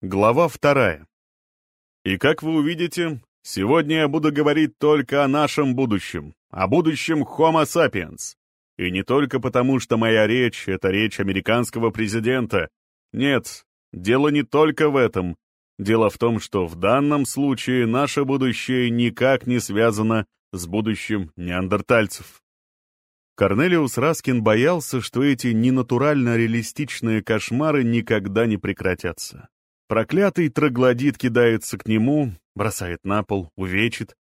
Глава вторая. И как вы увидите, сегодня я буду говорить только о нашем будущем, о будущем Homo sapiens. И не только потому, что моя речь — это речь американского президента. Нет, дело не только в этом. Дело в том, что в данном случае наше будущее никак не связано с будущим неандертальцев. Корнелиус Раскин боялся, что эти ненатурально реалистичные кошмары никогда не прекратятся. Проклятый троглодит кидается к нему, бросает на пол, увечит.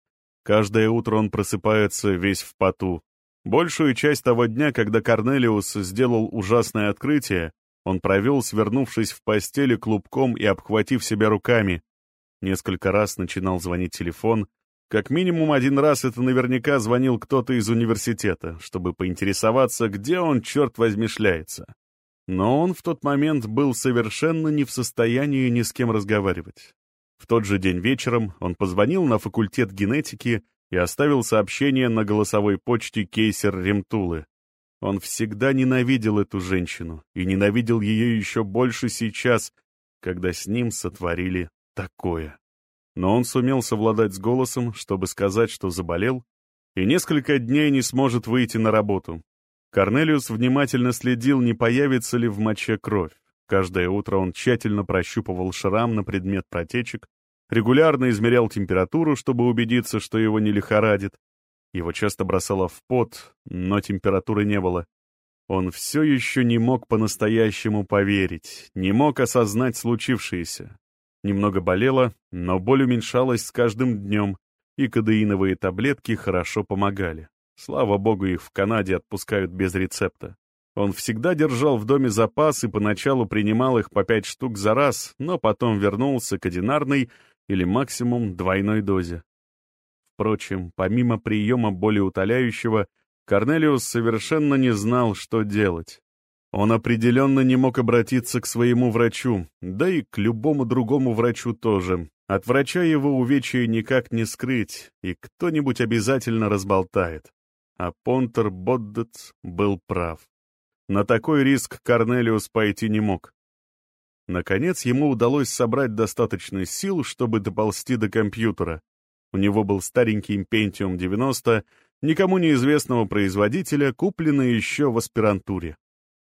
Каждое утро он просыпается весь в поту. Большую часть того дня, когда Корнелиус сделал ужасное открытие, он провел, свернувшись в постели клубком и обхватив себя руками. Несколько раз начинал звонить телефон. Как минимум один раз это наверняка звонил кто-то из университета, чтобы поинтересоваться, где он, черт возьми, шляется. Но он в тот момент был совершенно не в состоянии ни с кем разговаривать. В тот же день вечером он позвонил на факультет генетики и оставил сообщение на голосовой почте Кейсер Ремтулы. Он всегда ненавидел эту женщину и ненавидел ее еще больше сейчас, когда с ним сотворили такое. Но он сумел совладать с голосом, чтобы сказать, что заболел, и несколько дней не сможет выйти на работу, Корнелиус внимательно следил, не появится ли в моче кровь. Каждое утро он тщательно прощупывал шрам на предмет протечек, регулярно измерял температуру, чтобы убедиться, что его не лихорадит. Его часто бросало в пот, но температуры не было. Он все еще не мог по-настоящему поверить, не мог осознать случившееся. Немного болело, но боль уменьшалась с каждым днем, и кадеиновые таблетки хорошо помогали. Слава богу, их в Канаде отпускают без рецепта. Он всегда держал в доме запас и поначалу принимал их по пять штук за раз, но потом вернулся к одинарной или максимум двойной дозе. Впрочем, помимо приема болеутоляющего, Корнелиус совершенно не знал, что делать. Он определенно не мог обратиться к своему врачу, да и к любому другому врачу тоже. От врача его увечья никак не скрыть, и кто-нибудь обязательно разболтает. А Понтер Боддец был прав. На такой риск Корнелиус пойти не мог. Наконец ему удалось собрать достаточно сил, чтобы доползти до компьютера. У него был старенький Pentium 90, никому неизвестного производителя, купленный еще в аспирантуре.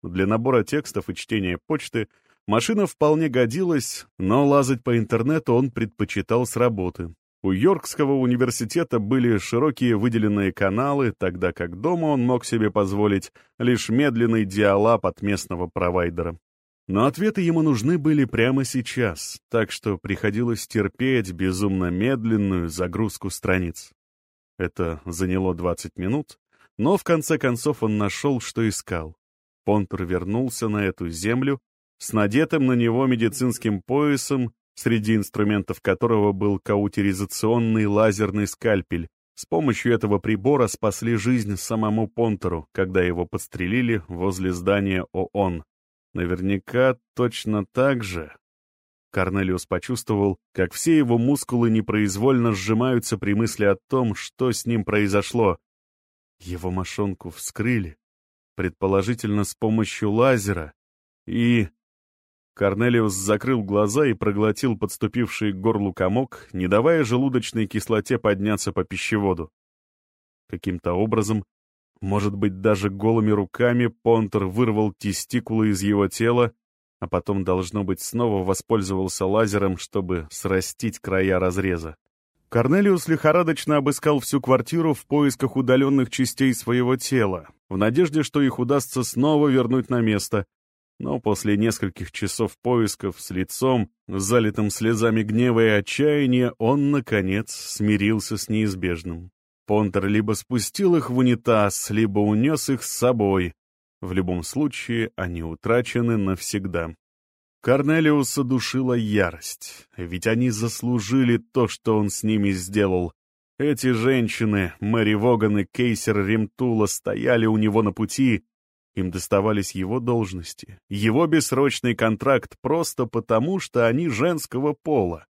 Для набора текстов и чтения почты машина вполне годилась, но лазать по интернету он предпочитал с работы. У Йоркского университета были широкие выделенные каналы, тогда как дома он мог себе позволить лишь медленный диалап от местного провайдера. Но ответы ему нужны были прямо сейчас, так что приходилось терпеть безумно медленную загрузку страниц. Это заняло 20 минут, но в конце концов он нашел, что искал. Понтер вернулся на эту землю с надетым на него медицинским поясом среди инструментов которого был каутеризационный лазерный скальпель. С помощью этого прибора спасли жизнь самому Понтеру, когда его подстрелили возле здания ООН. Наверняка точно так же. Корнелиус почувствовал, как все его мускулы непроизвольно сжимаются при мысли о том, что с ним произошло. Его мошонку вскрыли, предположительно с помощью лазера, и... Корнелиус закрыл глаза и проглотил подступивший к горлу комок, не давая желудочной кислоте подняться по пищеводу. Каким-то образом, может быть, даже голыми руками Понтер вырвал тестикулы из его тела, а потом, должно быть, снова воспользовался лазером, чтобы срастить края разреза. Корнелиус лихорадочно обыскал всю квартиру в поисках удаленных частей своего тела, в надежде, что их удастся снова вернуть на место, но после нескольких часов поисков с лицом, залитым слезами гнева и отчаяния, он, наконец, смирился с неизбежным. Понтер либо спустил их в унитаз, либо унес их с собой. В любом случае, они утрачены навсегда. Корнелиуса душила ярость, ведь они заслужили то, что он с ними сделал. Эти женщины, Мэри Воган и Кейсер Римтула, стояли у него на пути, им доставались его должности, его бессрочный контракт просто потому, что они женского пола.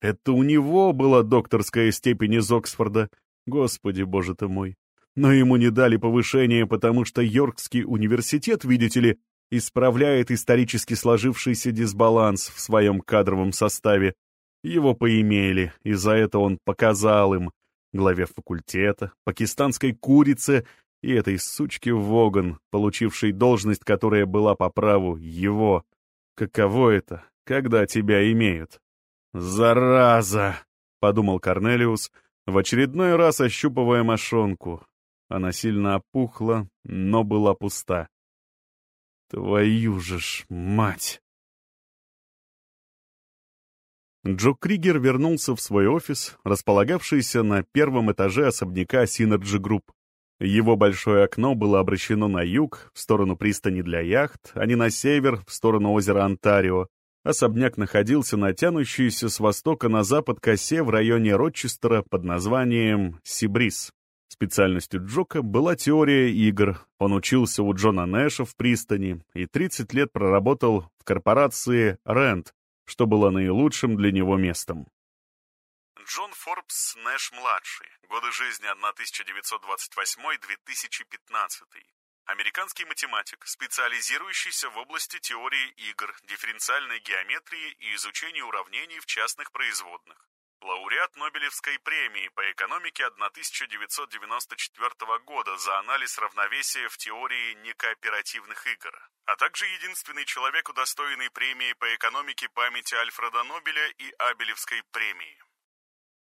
Это у него была докторская степень из Оксфорда. Господи, боже ты мой. Но ему не дали повышения, потому что Йоркский университет, видите ли, исправляет исторически сложившийся дисбаланс в своем кадровом составе. Его поимели, и за это он показал им, главе факультета, пакистанской курице и этой сучке Воган, получившей должность, которая была по праву его. Каково это, когда тебя имеют? «Зараза!» — подумал Корнелиус, в очередной раз ощупывая мошонку. Она сильно опухла, но была пуста. Твою же ж мать! Джо Кригер вернулся в свой офис, располагавшийся на первом этаже особняка Synergy Group. Его большое окно было обращено на юг, в сторону пристани для яхт, а не на север, в сторону озера Онтарио. Особняк находился на тянущейся с востока на запад косе в районе Рочестера под названием Сибрис. Специальностью Джока была теория игр. Он учился у Джона Нэша в пристани и 30 лет проработал в корпорации Rent, что было наилучшим для него местом. Джон Форбс Нэш-младший. Годы жизни 1928-2015. Американский математик, специализирующийся в области теории игр, дифференциальной геометрии и изучения уравнений в частных производных лауреат Нобелевской премии по экономике 1994 года за анализ равновесия в теории некооперативных игр, а также единственный человек, удостоенный премии по экономике памяти Альфреда Нобеля и Абелевской премии.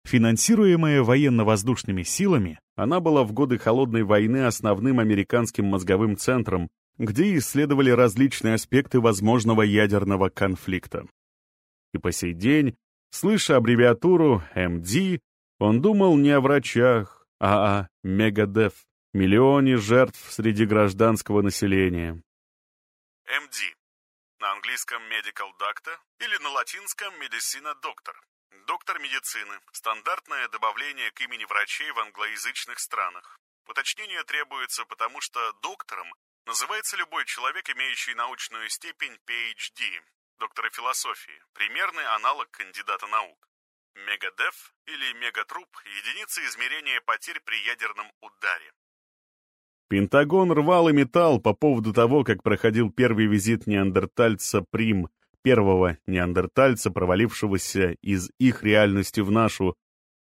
Финансируемая военно-воздушными силами, она была в годы Холодной войны основным американским мозговым центром, где исследовали различные аспекты возможного ядерного конфликта. И по сей день Слыша аббревиатуру МД, он думал не о врачах, а о мегадев, миллионе жертв среди гражданского населения. МД. На английском medical doctor или на латинском medicina doctor. Доктор медицины. Стандартное добавление к имени врачей в англоязычных странах. Уточнение требуется, потому что доктором называется любой человек, имеющий научную степень PhD, доктора философии, примерный аналог кандидата наук. Мегадеф или мегатруп – единица измерения потерь при ядерном ударе. Пентагон рвал и металл по поводу того, как проходил первый визит неандертальца Прим, первого неандертальца, провалившегося из их реальности в нашу.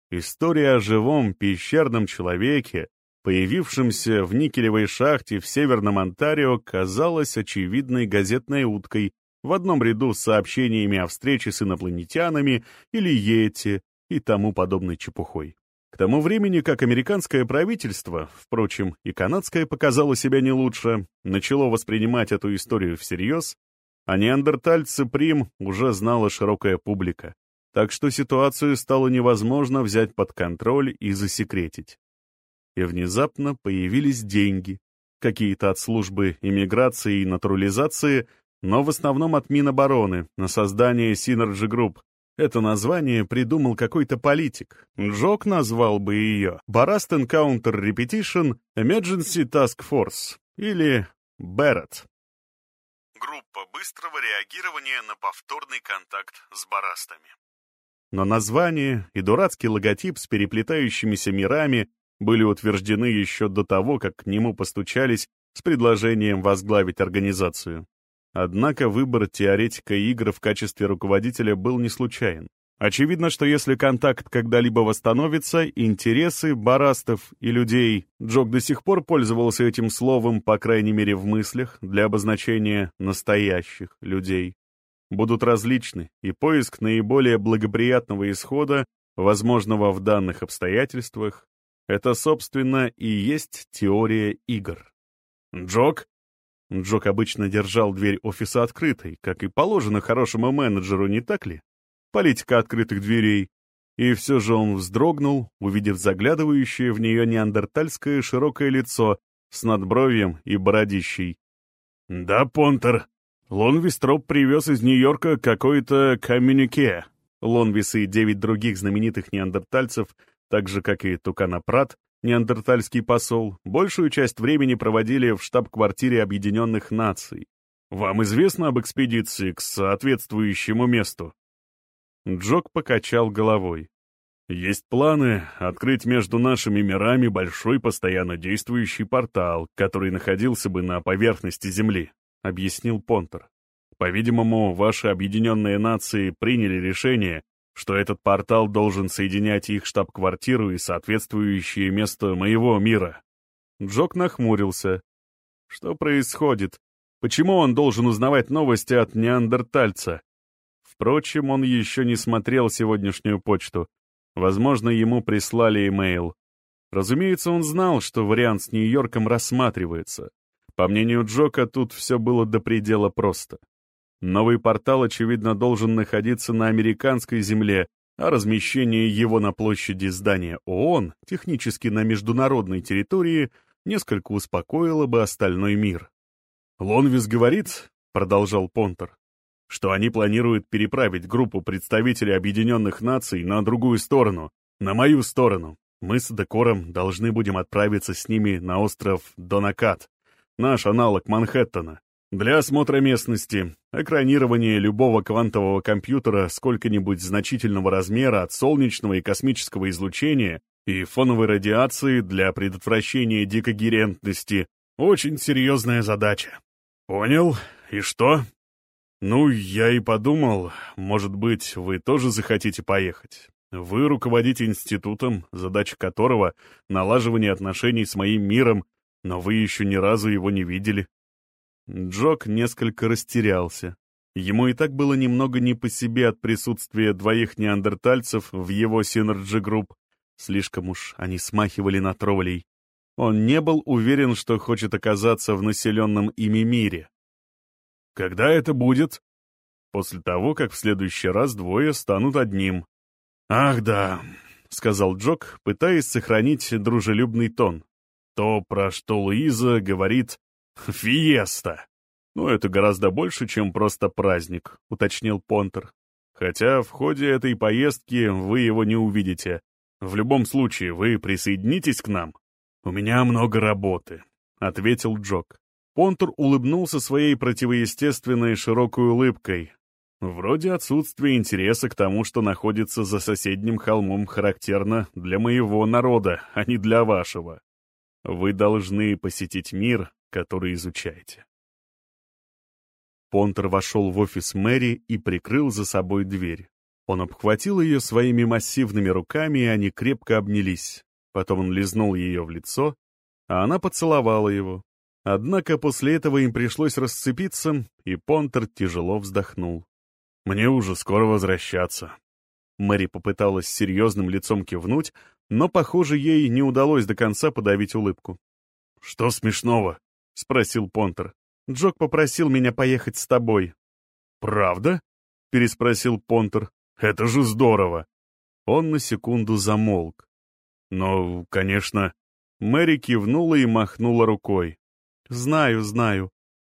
История о живом пещерном человеке, появившемся в никелевой шахте в Северном Онтарио, казалась очевидной газетной уткой, в одном ряду с сообщениями о встрече с инопланетянами или Йети и тому подобной чепухой. К тому времени, как американское правительство, впрочем, и канадское показало себя не лучше, начало воспринимать эту историю всерьез, а неандертальцы Прим уже знала широкая публика, так что ситуацию стало невозможно взять под контроль и засекретить. И внезапно появились деньги, какие-то от службы иммиграции и натурализации — но в основном от Минобороны на создание Synergy Group. Это название придумал какой-то политик. Джок назвал бы ее Barast Encounter Repetition Emergency Task Force или Barrett. Группа быстрого реагирования на повторный контакт с барастами. Но название и дурацкий логотип с переплетающимися мирами были утверждены еще до того, как к нему постучались с предложением возглавить организацию. Однако выбор теоретика игр в качестве руководителя был не случайен. Очевидно, что если контакт когда-либо восстановится, интересы барастов и людей, Джок до сих пор пользовался этим словом, по крайней мере в мыслях, для обозначения настоящих людей, будут различны, и поиск наиболее благоприятного исхода, возможного в данных обстоятельствах, это, собственно, и есть теория игр. «Джок?» Джок обычно держал дверь офиса открытой, как и положено хорошему менеджеру, не так ли? Политика открытых дверей. И все же он вздрогнул, увидев заглядывающее в нее неандертальское широкое лицо с надбровьем и бородищей. «Да, Понтер, Лонвистроп привез из Нью-Йорка какой-то коммюнике». Лонвис и девять других знаменитых неандертальцев, так же, как и Тукана Прат, неандертальский посол, большую часть времени проводили в штаб-квартире Объединенных Наций. Вам известно об экспедиции к соответствующему месту?» Джок покачал головой. «Есть планы открыть между нашими мирами большой постоянно действующий портал, который находился бы на поверхности Земли. — объяснил Понтер. «По-видимому, ваши объединенные нации приняли решение, что этот портал должен соединять их штаб-квартиру и соответствующее место моего мира». Джок нахмурился. «Что происходит? Почему он должен узнавать новости от неандертальца?» Впрочем, он еще не смотрел сегодняшнюю почту. Возможно, ему прислали имейл. Разумеется, он знал, что вариант с Нью-Йорком рассматривается. По мнению Джока, тут все было до предела просто. Новый портал, очевидно, должен находиться на американской земле, а размещение его на площади здания ООН, технически на международной территории, несколько успокоило бы остальной мир. «Лонвис говорит», — продолжал Понтер, что они планируют переправить группу представителей Объединенных Наций на другую сторону, на мою сторону. Мы с Декором должны будем отправиться с ними на остров Донакат, наш аналог Манхэттена, для осмотра местности, экранирования любого квантового компьютера сколько-нибудь значительного размера от солнечного и космического излучения и фоновой радиации для предотвращения дикогерентности. Очень серьезная задача. Понял. И что? «Ну, я и подумал, может быть, вы тоже захотите поехать. Вы руководите институтом, задача которого — налаживание отношений с моим миром, но вы еще ни разу его не видели». Джок несколько растерялся. Ему и так было немного не по себе от присутствия двоих неандертальцев в его Synergy Group. Слишком уж они смахивали на троллей. Он не был уверен, что хочет оказаться в населенном ими мире. Когда это будет? После того, как в следующий раз двое станут одним. Ах да, сказал Джок, пытаясь сохранить дружелюбный тон. То, про что Луиза говорит «фиеста». Ну, это гораздо больше, чем просто праздник, уточнил Понтер. Хотя в ходе этой поездки вы его не увидите. В любом случае, вы присоединитесь к нам. У меня много работы, ответил Джок. Понтур улыбнулся своей противоестественной широкой улыбкой. Вроде отсутствие интереса к тому, что находится за соседним холмом, характерно для моего народа, а не для вашего. Вы должны посетить мир, который изучаете. Понтер вошел в офис мэри и прикрыл за собой дверь. Он обхватил ее своими массивными руками, и они крепко обнялись. Потом он лизнул ее в лицо, а она поцеловала его. Однако после этого им пришлось расцепиться, и Понтер тяжело вздохнул. «Мне уже скоро возвращаться». Мэри попыталась серьезным лицом кивнуть, но, похоже, ей не удалось до конца подавить улыбку. «Что смешного?» — спросил Понтер. «Джок попросил меня поехать с тобой». «Правда?» — переспросил Понтер. «Это же здорово!» Он на секунду замолк. «Но, конечно...» Мэри кивнула и махнула рукой. «Знаю, знаю.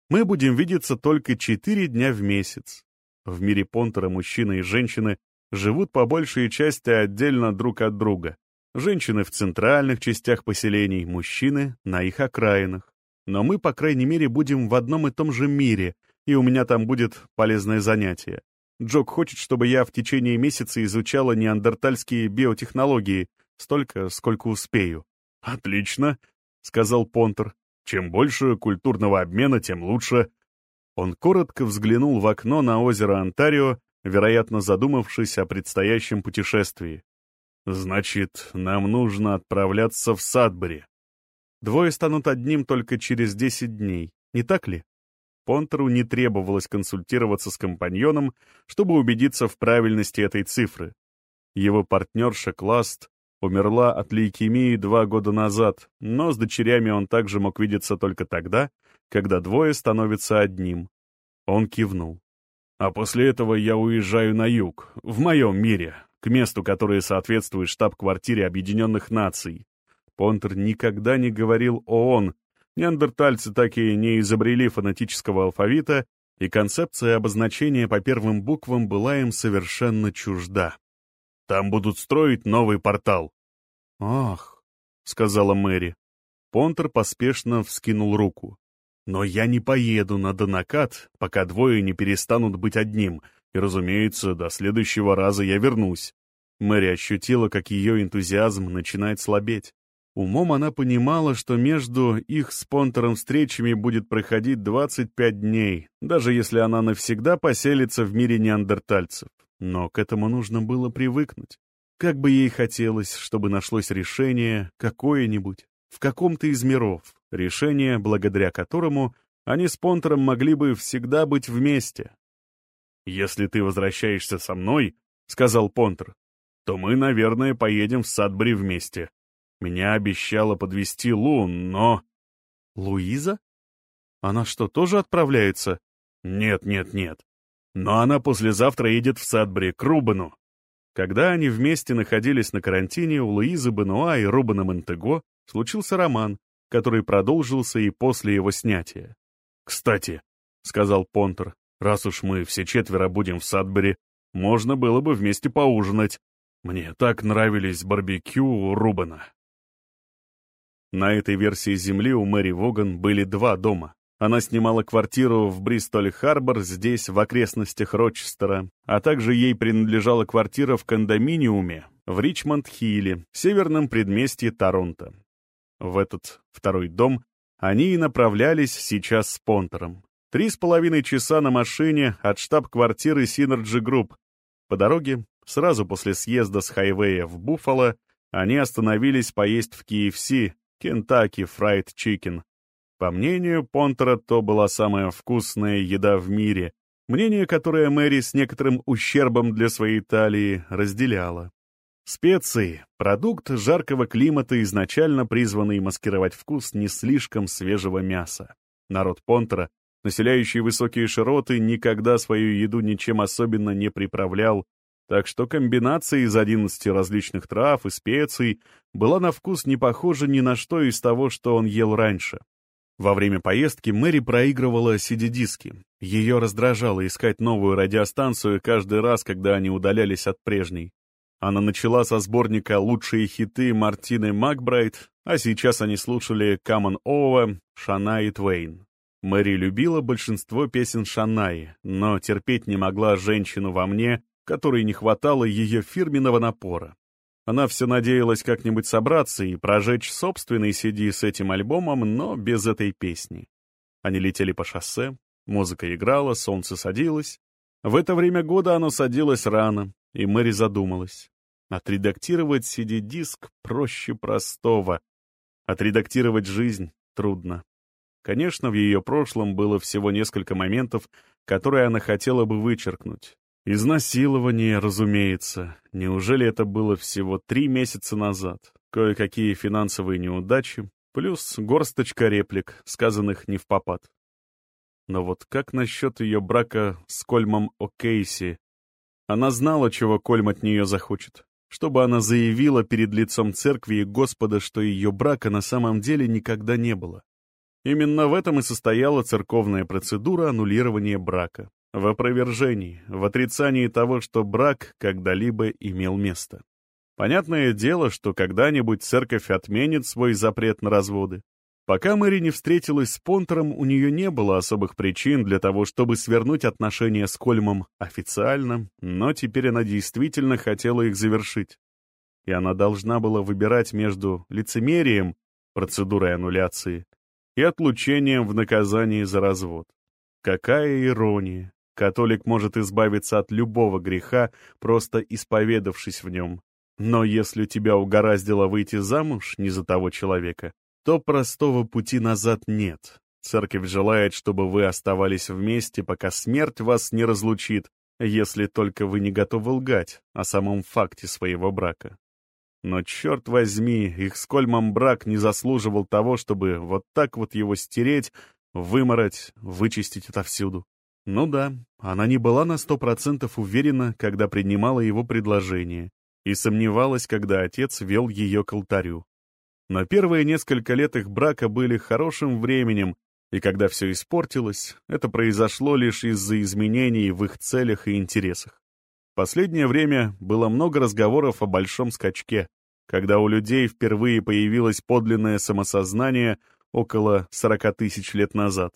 Мы будем видеться только четыре дня в месяц. В мире Понтера мужчины и женщины живут по большей части отдельно друг от друга. Женщины в центральных частях поселений, мужчины на их окраинах. Но мы, по крайней мере, будем в одном и том же мире, и у меня там будет полезное занятие. Джок хочет, чтобы я в течение месяца изучала неандертальские биотехнологии, столько, сколько успею. «Отлично», — сказал Понтер. Чем больше культурного обмена, тем лучше. Он коротко взглянул в окно на озеро Онтарио, вероятно, задумавшись о предстоящем путешествии. «Значит, нам нужно отправляться в Садбери. Двое станут одним только через десять дней, не так ли?» Понтеру не требовалось консультироваться с компаньоном, чтобы убедиться в правильности этой цифры. Его партнерша Класт умерла от лейкемии два года назад, но с дочерями он также мог видеться только тогда, когда двое становятся одним. Он кивнул. А после этого я уезжаю на юг, в моем мире, к месту, которое соответствует штаб-квартире Объединенных Наций. Понтер никогда не говорил ООН, неандертальцы так и не изобрели фонетического алфавита, и концепция обозначения по первым буквам была им совершенно чужда. Там будут строить новый портал». «Ах», — сказала Мэри. Понтер поспешно вскинул руку. «Но я не поеду на Донакат, пока двое не перестанут быть одним, и, разумеется, до следующего раза я вернусь». Мэри ощутила, как ее энтузиазм начинает слабеть. Умом она понимала, что между их с Понтером встречами будет проходить 25 дней, даже если она навсегда поселится в мире неандертальцев. Но к этому нужно было привыкнуть. Как бы ей хотелось, чтобы нашлось решение какое-нибудь, в каком-то из миров, решение, благодаря которому они с Понтером могли бы всегда быть вместе. «Если ты возвращаешься со мной», — сказал Понтер, — «то мы, наверное, поедем в Садбери вместе. Меня обещала подвести Лу, но... Луиза? Она что, тоже отправляется? Нет, нет, нет. Но она послезавтра едет в Садбри к Рубану. Когда они вместе находились на карантине, у Луизы Бенуа и Рубана Монтего случился роман, который продолжился и после его снятия. «Кстати», — сказал Понтер, — «раз уж мы все четверо будем в Садбери, можно было бы вместе поужинать. Мне так нравились барбекю у Рубана». На этой версии Земли у Мэри Воган были два дома. Она снимала квартиру в Бристоль-Харбор, здесь, в окрестностях Рочестера, а также ей принадлежала квартира в кондоминиуме в Ричмонд-Хилле, северном предместье Торонто. В этот второй дом они и направлялись сейчас с Понтером. Три с половиной часа на машине от штаб-квартиры Synergy Group. По дороге, сразу после съезда с хайвея в Буффало, они остановились поесть в KFC, Кентаки Фрайд Чикен. По мнению Понтера, то была самая вкусная еда в мире, мнение, которое Мэри с некоторым ущербом для своей талии разделяла. Специи — продукт жаркого климата, изначально призванный маскировать вкус не слишком свежего мяса. Народ Понтера, населяющий высокие широты, никогда свою еду ничем особенно не приправлял, так что комбинация из 11 различных трав и специй была на вкус не похожа ни на что из того, что он ел раньше. Во время поездки Мэри проигрывала CD-диски. Ее раздражало искать новую радиостанцию каждый раз, когда они удалялись от прежней. Она начала со сборника «Лучшие хиты» Мартины Макбрайт, а сейчас они слушали Come On Over Шанайи Твейн. Мэри любила большинство песен Шанаи, но терпеть не могла женщину во мне, которой не хватало ее фирменного напора. Она все надеялась как-нибудь собраться и прожечь собственный CD с этим альбомом, но без этой песни. Они летели по шоссе, музыка играла, солнце садилось. В это время года оно садилось рано, и Мэри задумалась. Отредактировать CD-диск проще простого. Отредактировать жизнь трудно. Конечно, в ее прошлом было всего несколько моментов, которые она хотела бы вычеркнуть. Изнасилование, разумеется. Неужели это было всего три месяца назад? Кое-какие финансовые неудачи, плюс горсточка реплик, сказанных не в попад. Но вот как насчет ее брака с Кольмом О'Кейси? Она знала, чего Кольм от нее захочет. Чтобы она заявила перед лицом церкви и Господа, что ее брака на самом деле никогда не было. Именно в этом и состояла церковная процедура аннулирования брака в опровержении, в отрицании того, что брак когда-либо имел место. Понятное дело, что когда-нибудь церковь отменит свой запрет на разводы. Пока Мэри не встретилась с Понтером, у нее не было особых причин для того, чтобы свернуть отношения с Кольмом официально, но теперь она действительно хотела их завершить. И она должна была выбирать между лицемерием, процедурой аннуляции, и отлучением в наказании за развод. Какая ирония! Католик может избавиться от любого греха, просто исповедавшись в нем. Но если тебя угораздило выйти замуж не за того человека, то простого пути назад нет. Церковь желает, чтобы вы оставались вместе, пока смерть вас не разлучит, если только вы не готовы лгать о самом факте своего брака. Но, черт возьми, их с брак не заслуживал того, чтобы вот так вот его стереть, вымороть, вычистить отовсюду. Ну да, она не была на сто процентов уверена, когда принимала его предложение, и сомневалась, когда отец вел ее к алтарю. Но первые несколько лет их брака были хорошим временем, и когда все испортилось, это произошло лишь из-за изменений в их целях и интересах. В последнее время было много разговоров о большом скачке, когда у людей впервые появилось подлинное самосознание около 40 тысяч лет назад.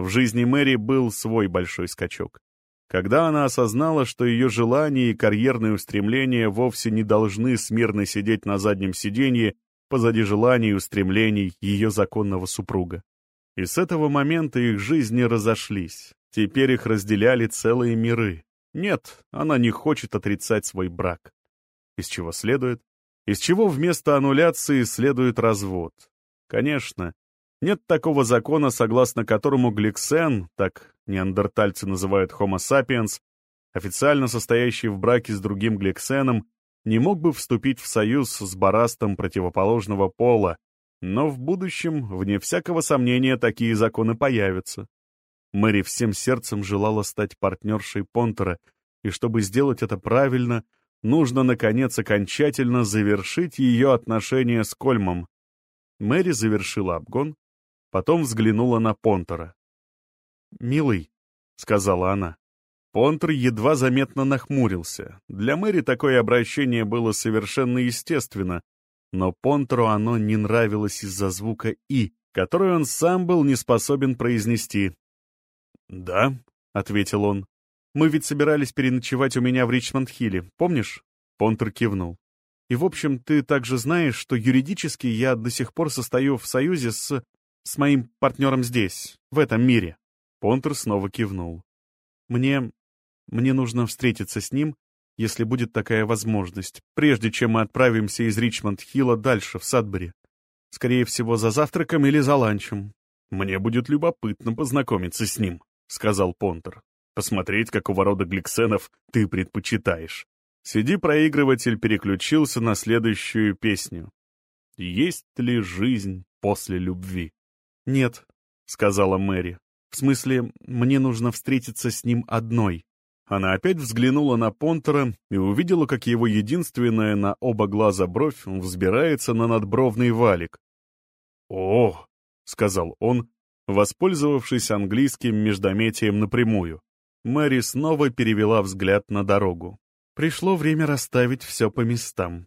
В жизни Мэри был свой большой скачок. Когда она осознала, что ее желания и карьерные устремления вовсе не должны смирно сидеть на заднем сиденье позади желаний и устремлений ее законного супруга. И с этого момента их жизни разошлись. Теперь их разделяли целые миры. Нет, она не хочет отрицать свой брак. Из чего следует? Из чего вместо аннуляции следует развод? Конечно, нет такого закона, согласно которому гликсен, так неандертальцы называют Homo sapiens, официально состоящий в браке с другим гликсеном, не мог бы вступить в союз с барастом противоположного пола, но в будущем, вне всякого сомнения, такие законы появятся. Мэри всем сердцем желала стать партнершей Понтера, и чтобы сделать это правильно, нужно, наконец, окончательно завершить ее отношения с Кольмом. Мэри завершила обгон, потом взглянула на Понтера. «Милый», — сказала она. Понтер едва заметно нахмурился. Для Мэри такое обращение было совершенно естественно, но Понтеру оно не нравилось из-за звука «и», который он сам был не способен произнести. «Да», — ответил он. «Мы ведь собирались переночевать у меня в Ричмонд-Хилле, помнишь?» Понтер кивнул. «И, в общем, ты также знаешь, что юридически я до сих пор состою в союзе с... с моим партнером здесь, в этом мире». Понтер снова кивнул. «Мне... мне нужно встретиться с ним, если будет такая возможность, прежде чем мы отправимся из Ричмонд-Хилла дальше, в Садбери. Скорее всего, за завтраком или за ланчем. Мне будет любопытно познакомиться с ним». — сказал Понтер. «Посмотреть, какого рода гликсенов ты предпочитаешь». CD-проигрыватель переключился на следующую песню. «Есть ли жизнь после любви?» «Нет», — сказала Мэри. «В смысле, мне нужно встретиться с ним одной». Она опять взглянула на Понтера и увидела, как его единственная на оба глаза бровь взбирается на надбровный валик. «О!» — сказал он, воспользовавшись английским междометием напрямую. Мэри снова перевела взгляд на дорогу. Пришло время расставить все по местам.